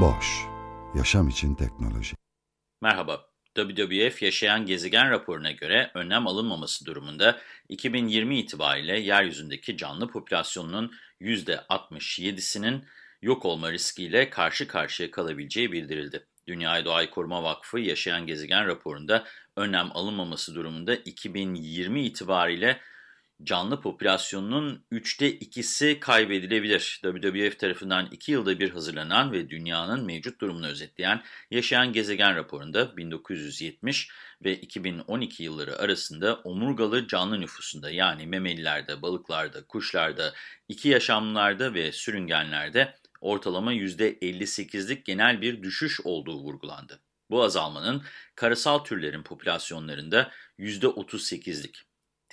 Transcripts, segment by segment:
Boş, yaşam için teknoloji. Merhaba, WWF Yaşayan Gezegen raporuna göre önlem alınmaması durumunda 2020 itibariyle yeryüzündeki canlı popülasyonunun %67'sinin yok olma riskiyle karşı karşıya kalabileceği bildirildi. Dünya Doğayı Koruma Vakfı Yaşayan Gezegen raporunda önlem alınmaması durumunda 2020 itibariyle canlı popülasyonunun üçte ikisi kaybedilebilir. WWF tarafından iki yılda bir hazırlanan ve dünyanın mevcut durumunu özetleyen Yaşayan Gezegen raporunda 1970 ve 2012 yılları arasında omurgalı canlı nüfusunda yani memelilerde, balıklarda, kuşlarda, iki yaşamlılarda ve sürüngenlerde ortalama %58'lik genel bir düşüş olduğu vurgulandı. Bu azalmanın karasal türlerin popülasyonlarında %38'lik,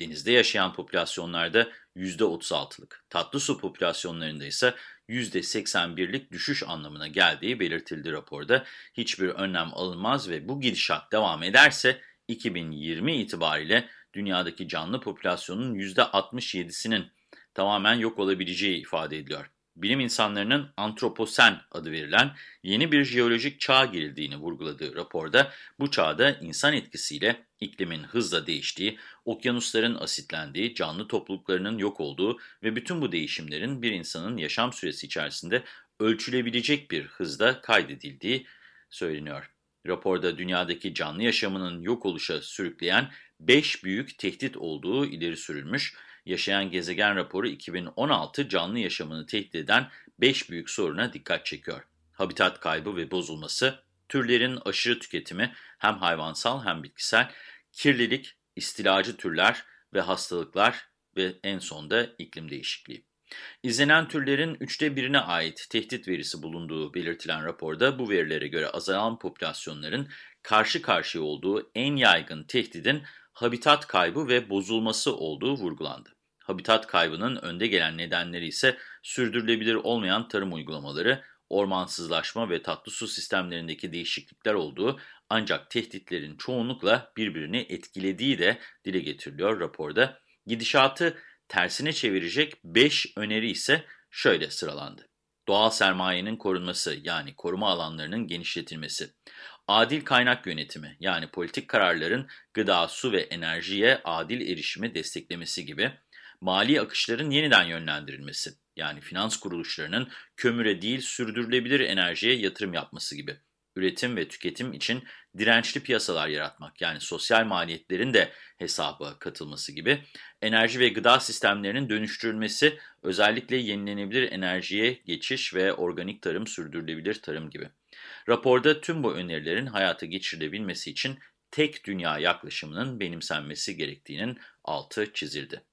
denizde yaşayan popülasyonlarda %36'lık, tatlı su popülasyonlarında ise %81'lik düşüş anlamına geldiği belirtildi raporda. Hiçbir önlem alınmaz ve bu gidişat devam ederse 2020 itibariyle dünyadaki canlı popülasyonun %67'sinin tamamen yok olabileceği ifade ediliyor bilim insanlarının antroposen adı verilen yeni bir jeolojik çağ girildiğini vurguladığı raporda bu çağda insan etkisiyle iklimin hızla değiştiği, okyanusların asitlendiği, canlı topluluklarının yok olduğu ve bütün bu değişimlerin bir insanın yaşam süresi içerisinde ölçülebilecek bir hızda kaydedildiği söyleniyor. Raporda dünyadaki canlı yaşamının yok oluşa sürükleyen 5 büyük tehdit olduğu ileri sürülmüş Yaşayan Gezegen raporu 2016 canlı yaşamını tehdit eden 5 büyük soruna dikkat çekiyor. Habitat kaybı ve bozulması, türlerin aşırı tüketimi hem hayvansal hem bitkisel, kirlilik, istilacı türler ve hastalıklar ve en sonda iklim değişikliği. İzlenen türlerin üçte birine ait tehdit verisi bulunduğu belirtilen raporda bu verilere göre azalan popülasyonların karşı karşıya olduğu en yaygın tehdidin habitat kaybı ve bozulması olduğu vurgulandı. Habitat kaybının önde gelen nedenleri ise sürdürülebilir olmayan tarım uygulamaları, ormansızlaşma ve tatlı su sistemlerindeki değişiklikler olduğu ancak tehditlerin çoğunlukla birbirini etkilediği de dile getiriliyor raporda. Gidişatı tersine çevirecek 5 öneri ise şöyle sıralandı. Doğal sermayenin korunması yani koruma alanlarının genişletilmesi. Adil kaynak yönetimi yani politik kararların gıda, su ve enerjiye adil erişimi desteklemesi gibi mali akışların yeniden yönlendirilmesi yani finans kuruluşlarının kömüre değil sürdürülebilir enerjiye yatırım yapması gibi. Üretim ve tüketim için dirençli piyasalar yaratmak yani sosyal maliyetlerin de hesaba katılması gibi. Enerji ve gıda sistemlerinin dönüştürülmesi özellikle yenilenebilir enerjiye geçiş ve organik tarım sürdürülebilir tarım gibi. Raporda tüm bu önerilerin hayata geçirilebilmesi için tek dünya yaklaşımının benimsenmesi gerektiğinin altı çizildi.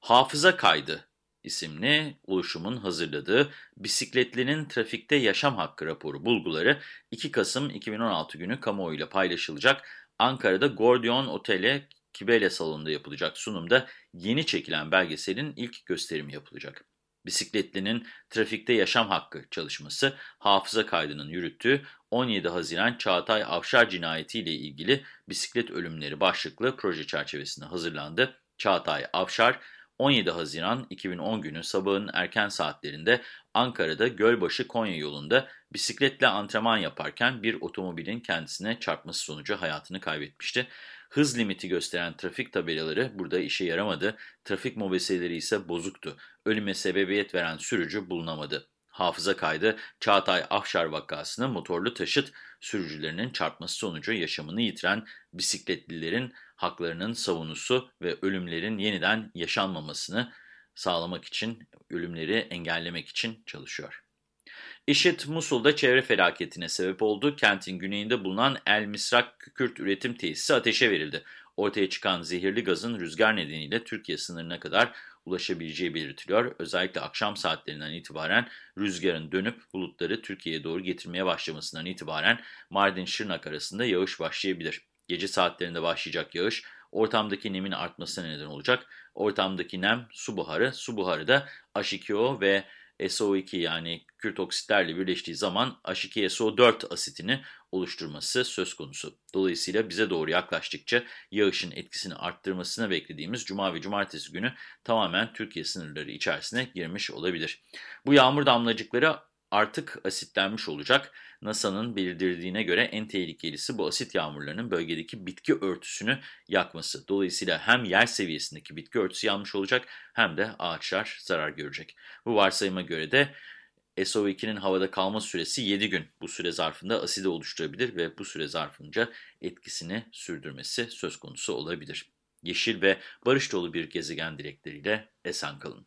Hafıza Kaydı isimli oluşumun hazırladığı Bisikletlinin Trafikte Yaşam Hakkı raporu bulguları 2 Kasım 2016 günü kamuoyuyla paylaşılacak Ankara'da Gordion Otel'e Kibele salonunda yapılacak sunumda yeni çekilen belgeselin ilk gösterimi yapılacak. Bisikletlinin Trafikte Yaşam Hakkı çalışması hafıza kaydının yürüttüğü 17 Haziran Çağatay Avşar cinayeti ile ilgili bisiklet ölümleri başlıklı proje çerçevesinde hazırlandı. Çağatay Avşar 17 Haziran 2010 günü sabahın erken saatlerinde Ankara'da Gölbaşı Konya yolunda bisikletle antrenman yaparken bir otomobilin kendisine çarpması sonucu hayatını kaybetmişti. Hız limiti gösteren trafik tabelaları burada işe yaramadı, trafik mobeseleri ise bozuktu. Ölüme sebebiyet veren sürücü bulunamadı. Hafıza kaydı Çağatay Afşar vakasını motorlu taşıt sürücülerinin çarpması sonucu yaşamını yitiren bisikletlilerin haklarının savunusu ve ölümlerin yeniden yaşanmamasını sağlamak için, ölümleri engellemek için çalışıyor. IŞİD, Musul'da çevre felaketine sebep oldu. Kentin güneyinde bulunan El Misrak kükürt üretim tesisi ateşe verildi. Ortaya çıkan zehirli gazın rüzgar nedeniyle Türkiye sınırına kadar ulaşabileceği belirtiliyor. Özellikle akşam saatlerinden itibaren rüzgarın dönüp bulutları Türkiye'ye doğru getirmeye başlamasından itibaren Mardin-Şırnak arasında yağış başlayabilir. Gece saatlerinde başlayacak yağış ortamdaki nemin artmasına neden olacak. Ortamdaki nem su buharı, su buharı da H2O ve SO2 yani kürt oksitlerle birleştiği zaman H2SO4 asitini oluşturması söz konusu. Dolayısıyla bize doğru yaklaştıkça yağışın etkisini arttırmasını beklediğimiz cuma ve cumartesi günü tamamen Türkiye sınırları içerisine girmiş olabilir. Bu yağmur damlacıkları artık asitlenmiş olacak. NASA'nın bildirdiğine göre en tehlikelisi bu asit yağmurlarının bölgedeki bitki örtüsünü yakması. Dolayısıyla hem yer seviyesindeki bitki örtüsü yanmış olacak hem de ağaçlar zarar görecek. Bu varsayıma göre de SO2'nin havada kalma süresi 7 gün. Bu süre zarfında asidi oluşturabilir ve bu süre zarfınca etkisini sürdürmesi söz konusu olabilir. Yeşil ve barış dolu bir gezegen dilekleriyle esen kalın.